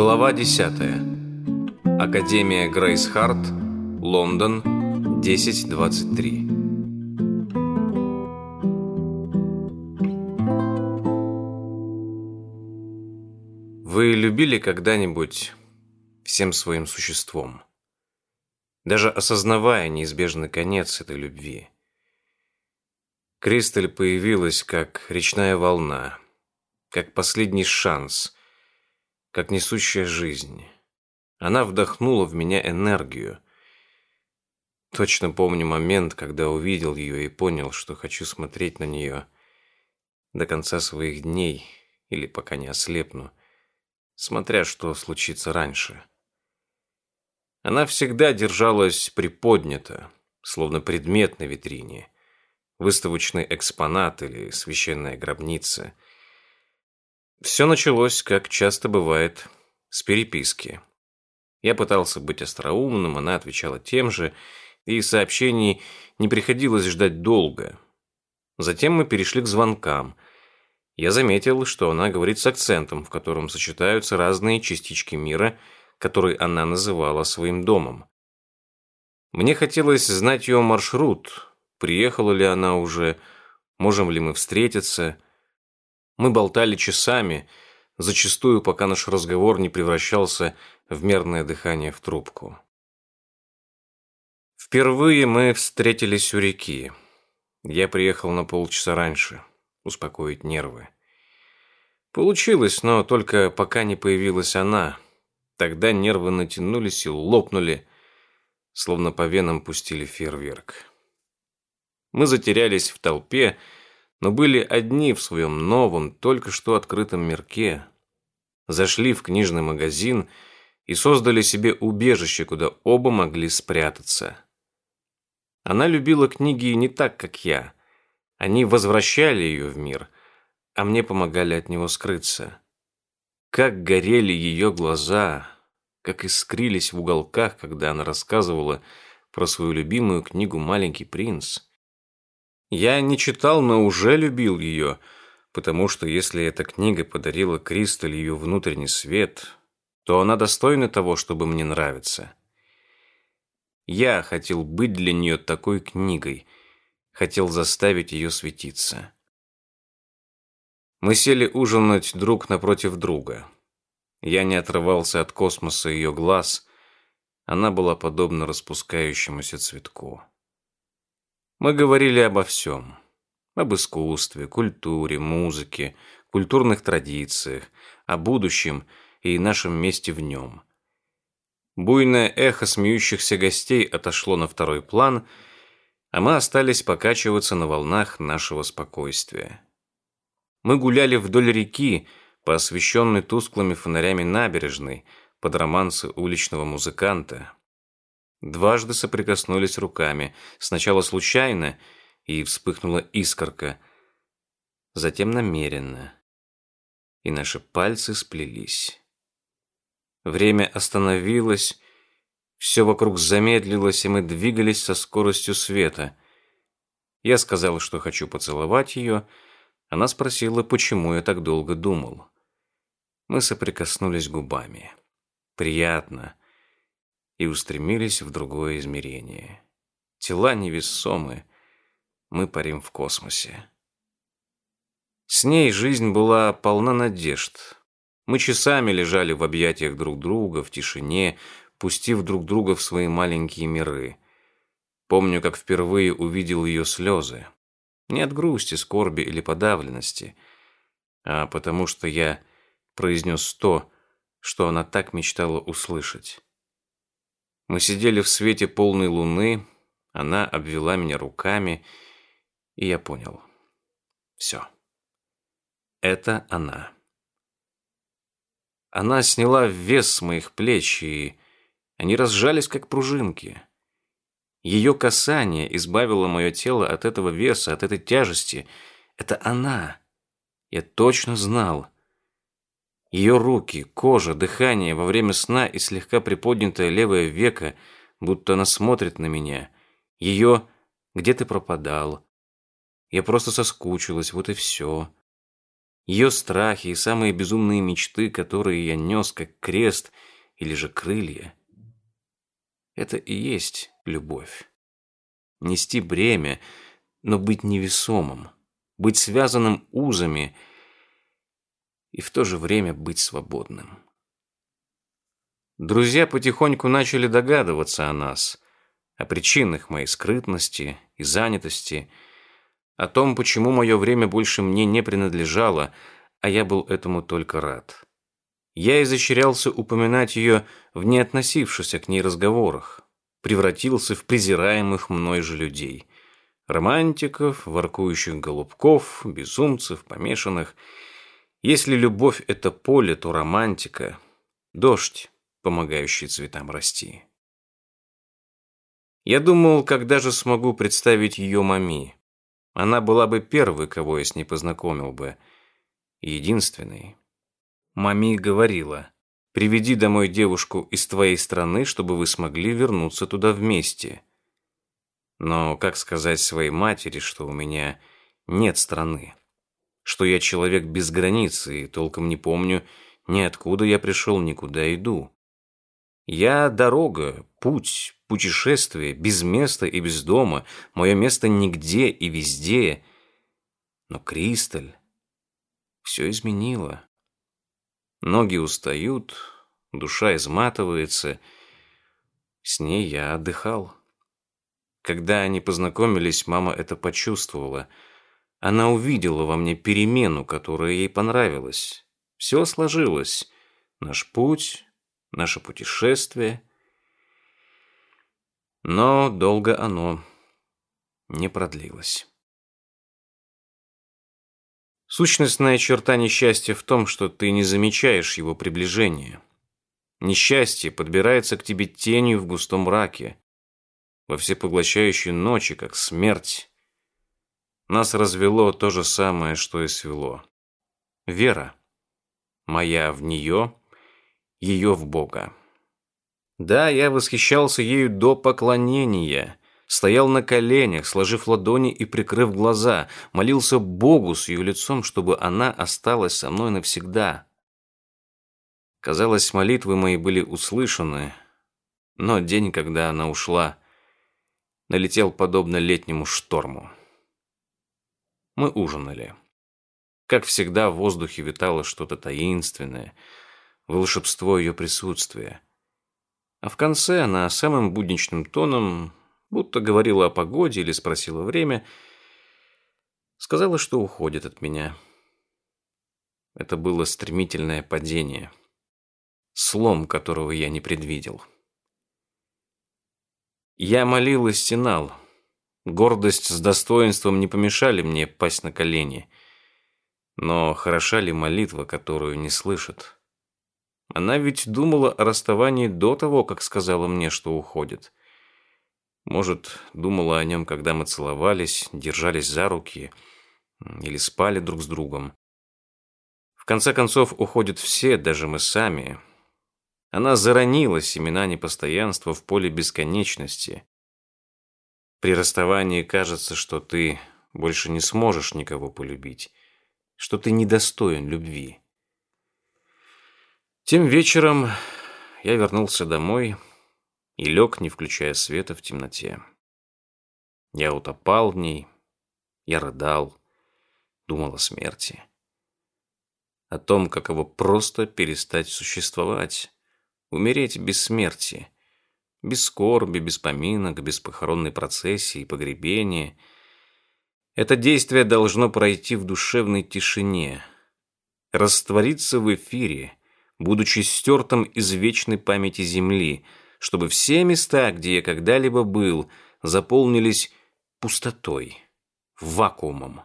Глава 10. Академия Грейс Харт, Лондон, 1023. Вы любили когда-нибудь всем своим существом, даже осознавая неизбежный конец этой любви? Кристаль появилась как речная волна, как последний шанс – как несущая жизнь. Она вдохнула в меня энергию. Точно помню момент, когда увидел ее и понял, что хочу смотреть на нее до конца своих дней или пока не ослепну, смотря что случится раньше. Она всегда держалась приподнята, словно предмет на витрине, выставочный экспонат или священная гробница – все началось, как часто бывает, с переписки. Я пытался быть остроумным, она отвечала тем же, и сообщений не приходилось ждать долго. Затем мы перешли к звонкам. Я заметил, что она говорит с акцентом, в котором сочетаются разные частички мира, которые она называла своим домом. Мне хотелось знать ее маршрут, приехала ли она уже, можем ли мы встретиться – мы болтали часами, зачастую, пока наш разговор не превращался в мерное дыхание в трубку. Впервые мы встретились у реки. Я приехал на полчаса раньше, успокоить нервы. Получилось, но только пока не появилась она. Тогда нервы натянулись и лопнули, словно по венам пустили фейерверк. Мы затерялись в толпе, но были одни в своем новом, только что открытом мирке. Зашли в книжный магазин и создали себе убежище, куда оба могли спрятаться. Она любила книги не так, как я. Они возвращали ее в мир, а мне помогали от него скрыться. Как горели ее глаза, как искрились в уголках, когда она рассказывала про свою любимую книгу «Маленький принц». Я не читал, но уже любил ее, потому что если эта книга подарила Кристаль ее внутренний свет, то она достойна того, чтобы мне нравиться. Я хотел быть для нее такой книгой, хотел заставить ее светиться. Мы сели ужинать друг напротив друга. Я не отрывался от космоса ее глаз, она была подобна распускающемуся цветку. Мы говорили обо всем. Об искусстве, культуре, музыке, культурных традициях, о будущем и нашем месте в нем. Буйное эхо смеющихся гостей отошло на второй план, а мы остались покачиваться на волнах нашего спокойствия. Мы гуляли вдоль реки, по освещенной тусклыми фонарями набережной, под романсы уличного музыканта, Дважды соприкоснулись руками, сначала случайно, и вспыхнула искорка, затем намеренно. И наши пальцы сплелись. Время остановилось, все вокруг замедлилось, и мы двигались со скоростью света. Я сказал, что хочу поцеловать ее. Она спросила, почему я так долго думал. Мы соприкоснулись губами. Приятно и устремились в другое измерение. Тела невесомы, мы парим в космосе. С ней жизнь была полна надежд. Мы часами лежали в объятиях друг друга, в тишине, пустив друг друга в свои маленькие миры. Помню, как впервые увидел ее слезы. Не от грусти, скорби или подавленности, а потому что я произнес то, что она так мечтала услышать. Мы сидели в свете полной луны, она обвела меня руками, и я понял. Все. Это она. Она сняла вес с моих плеч, и они разжались, как пружинки. Ее касание избавило мое тело от этого веса, от этой тяжести. Это она. Я точно знал. Ее руки, кожа, дыхание во время сна и слегка приподнятое левое веко, будто она смотрит на меня. Ее «Где ты пропадал?» Я просто соскучилась, вот и все. Ее страхи и самые безумные мечты, которые я нес как крест или же крылья. Это и есть любовь. Нести бремя, но быть невесомым, быть связанным узами и в то же время быть свободным. Друзья потихоньку начали догадываться о нас, о причинах моей скрытности и занятости, о том, почему мое время больше мне не принадлежало, а я был этому только рад. Я изощрялся упоминать ее в неотносившихся к ней разговорах, превратился в презираемых мной же людей. Романтиков, воркующих голубков, безумцев, помешанных. Если любовь — это поле, то романтика — дождь помогающий цветам расти. Я думал, когда же смогу представить ее маме. Она была бы первой, кого я с ней познакомил бы. Единственной. Мами говорила, приведи домой девушку из твоей страны, чтобы вы смогли вернуться туда вместе. Но как сказать своей матери, что у меня нет страны? Что я человек без границы и толком не помню, ни откуда я пришел, никуда иду. Я дорога, путь, путешествие, без места и без дома, мое место нигде и везде. Но Кристаль все изменила. Ноги устают, душа изматывается. С ней я отдыхал. Когда они познакомились, мама это почувствовала. Она увидела во мне перемену, которая ей понравилась. Все сложилось. Наш путь, наше путешествие. Но долго оно не продлилось. Сущностная черта несчастья в том, что ты не замечаешь его приближения. Несчастье подбирается к тебе тенью в густом мраке, во всепоглощающей ночи, как смерть. Нас развело то же самое, что и свело. Вера. Моя в нее, ее в Бога. Да, я восхищался ею до поклонения, стоял на коленях, сложив ладони и прикрыв глаза, молился Богу с ее лицом, чтобы она осталась со мной навсегда. Казалось, молитвы мои были услышаны, но день, когда она ушла, налетел подобно летнему шторму. Мы ужинали. Как всегда, в воздухе витало что-то таинственное — волшебство ее присутствия. А в конце она самым будничным тоном, будто говорила о погоде или спросила время, сказала, что уходит от меня. Это было стремительное падение, слом которого я не предвидел. Я молил и стенал. Гордость с достоинством не помешали мне пасть на колени. Но хороша ли молитва, которую не слышат? Она ведь думала о расставании до того, как сказала мне, что уходит. Может, думала о нем, когда мы целовались, держались за руки или спали друг с другом. В конце концов, уходят все, даже мы сами. Она заронила семена непостоянства в поле бесконечности. При расставании кажется, что ты больше не сможешь никого полюбить, что ты недостоин любви. Тем вечером я вернулся домой и лег, не включая света, в темноте. Я утопал в ней, я рыдал, думал о смерти. О том, каково просто перестать существовать, умереть без смерти, без скорби, без поминок, без похоронной процессии и погребения. Это действие должно пройти в душевной тишине, раствориться в эфире, будучи стертым из вечной памяти земли, чтобы все места, где я когда-либо был, заполнились пустотой, вакуумом.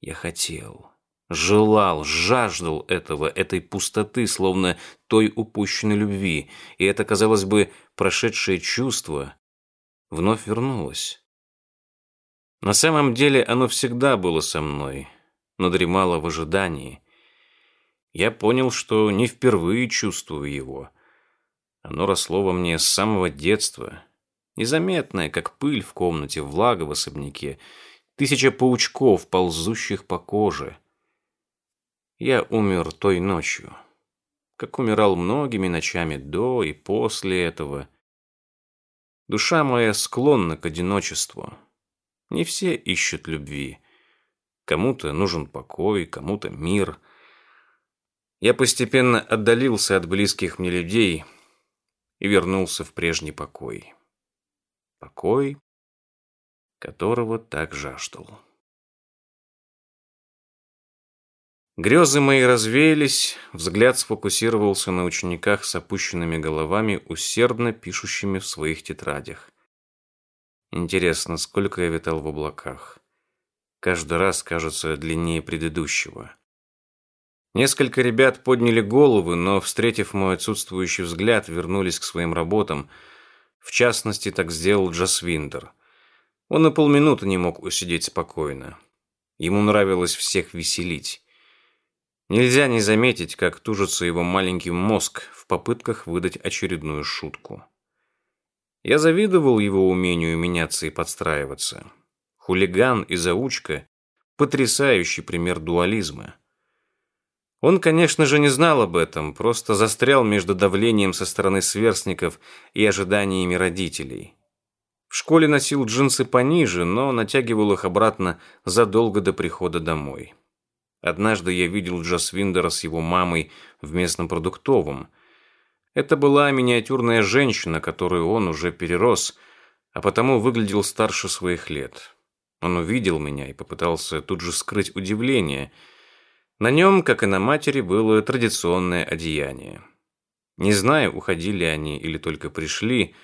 Я хотел, желал, жаждал этого, этой пустоты, словно той упущенной любви, и это, казалось бы, прошедшее чувство вновь вернулось. На самом деле оно всегда было со мной, но дремало в ожидании, я понял, что не впервые чувствую его. Оно росло во мне с самого детства, незаметное, как пыль в комнате, влага в особняке, тысяча паучков, ползущих по коже. Я умер той ночью, как умирал многими ночами до и после этого. Душа моя склонна к одиночеству. Не все ищут любви. Кому-то нужен покой, кому-то мир. Я постепенно отдалился от близких мне людей и вернулся в прежний покой. Покой, которого так жаждал. Грезы мои развеялись, взгляд сфокусировался на учениках с опущенными головами, усердно пишущими в своих тетрадях. Интересно, сколько я витал в облаках. Каждый раз кажется длиннее предыдущего. Несколько ребят подняли головы, но, встретив мой отсутствующий взгляд, вернулись к своим работам. В частности, так сделал Джас Виндер. Он на полминуты не мог усидеть спокойно. Ему нравилось всех веселить. Нельзя не заметить, как тужится его маленький мозг в попытках выдать очередную шутку. Я завидовал его умению меняться и подстраиваться. Хулиган и заучка – потрясающий пример дуализма. Он, конечно же, не знал об этом, просто застрял между давлением со стороны сверстников и ожиданиями родителей. В школе носил джинсы пониже, но натягивал их обратно задолго до прихода домой. Однажды я видел Джасвиндера с его мамой в местном продуктовом. Это была миниатюрная женщина, которую он уже перерос, а потому выглядел старше своих лет. Он увидел меня и попытался тут же скрыть удивление. На нем, как и на матери, было традиционное одеяние. Не знаю, уходили они или только пришли,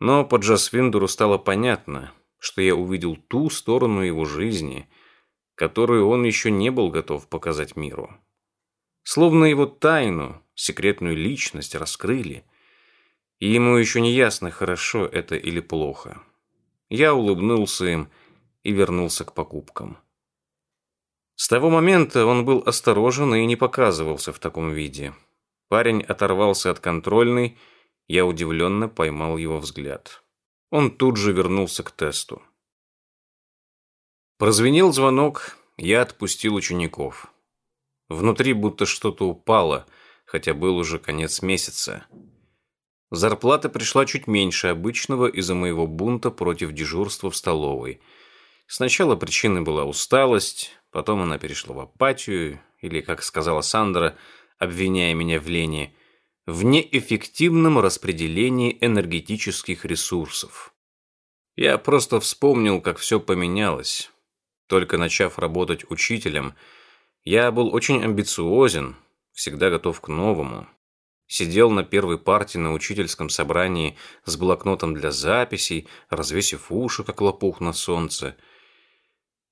но по Джасвиндеру стало понятно, что я увидел ту сторону его жизни – которую он еще не был готов показать миру. Словно его тайну, секретную личность раскрыли, и ему еще не ясно, хорошо это или плохо. Я улыбнулся им и вернулся к покупкам. С того момента он был осторожен и не показывался в таком виде. Парень оторвался от контрольной, я удивленно поймал его взгляд. Он тут же вернулся к тесту. Прозвенел звонок, я отпустил учеников. Внутри будто что-то упало, хотя был уже конец месяца. Зарплата пришла чуть меньше обычного из-за моего бунта против дежурства в столовой. Сначала причиной была усталость, потом она перешла в апатию, или, как сказала Сандра, обвиняя меня в лени, в неэффективном распределении энергетических ресурсов. Я просто вспомнил, как все поменялось. Только начав работать учителем, я был очень амбициозен, всегда готов к новому. Сидел на первой партии на учительском собрании с блокнотом для записей, развесив уши, как лопух на солнце.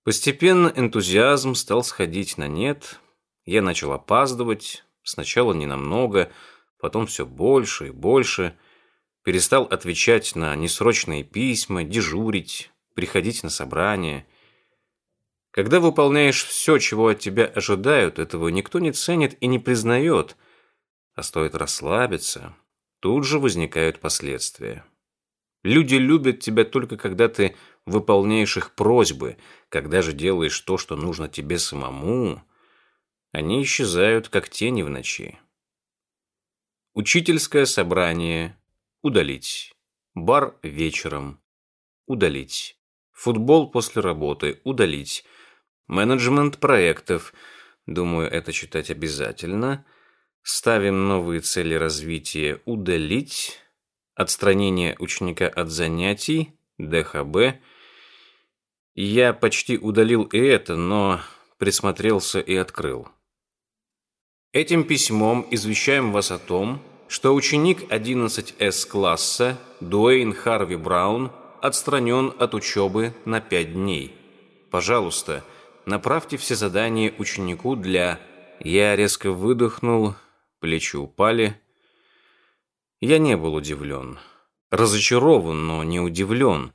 Постепенно энтузиазм стал сходить на нет. Я начал опаздывать, сначала ненамного, потом все больше и больше. Перестал отвечать на несрочные письма, дежурить, приходить на собрания – когда выполняешь все, чего от тебя ожидают, этого никто не ценит и не признает. А стоит расслабиться, тут же возникают последствия. Люди любят тебя только когда ты выполняешь их просьбы, когда же делаешь то, что нужно тебе самому. Они исчезают, как тени в ночи. Учительское собрание – удалить. Бар вечером – удалить. Футбол после работы – удалить. Менеджмент проектов. Думаю, это читать обязательно. Ставим новые цели развития. Удалить. Отстранение ученика от занятий. ДХБ. Я почти удалил и это, но присмотрелся и открыл. Этим письмом извещаем вас о том, что ученик 11С класса Дуэйн Харви Браун отстранен от учебы на 5 дней. Пожалуйста, направьте все задания ученику для...» Я резко выдохнул, плечи упали. Я не был удивлен. Разочарован, но не удивлен.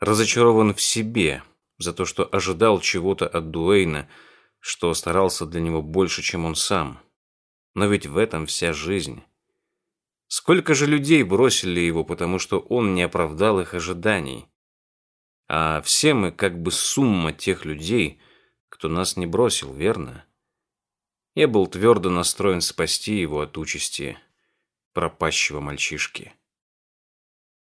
Разочарован в себе за то, что ожидал чего-то от Дуэйна, что старался для него больше, чем он сам. Но ведь в этом вся жизнь. Сколько же людей бросили его, потому что он не оправдал их ожиданий. А все мы как бы сумма тех людей, кто нас не бросил, верно? Я был твердо настроен спасти его от участи пропащего мальчишки.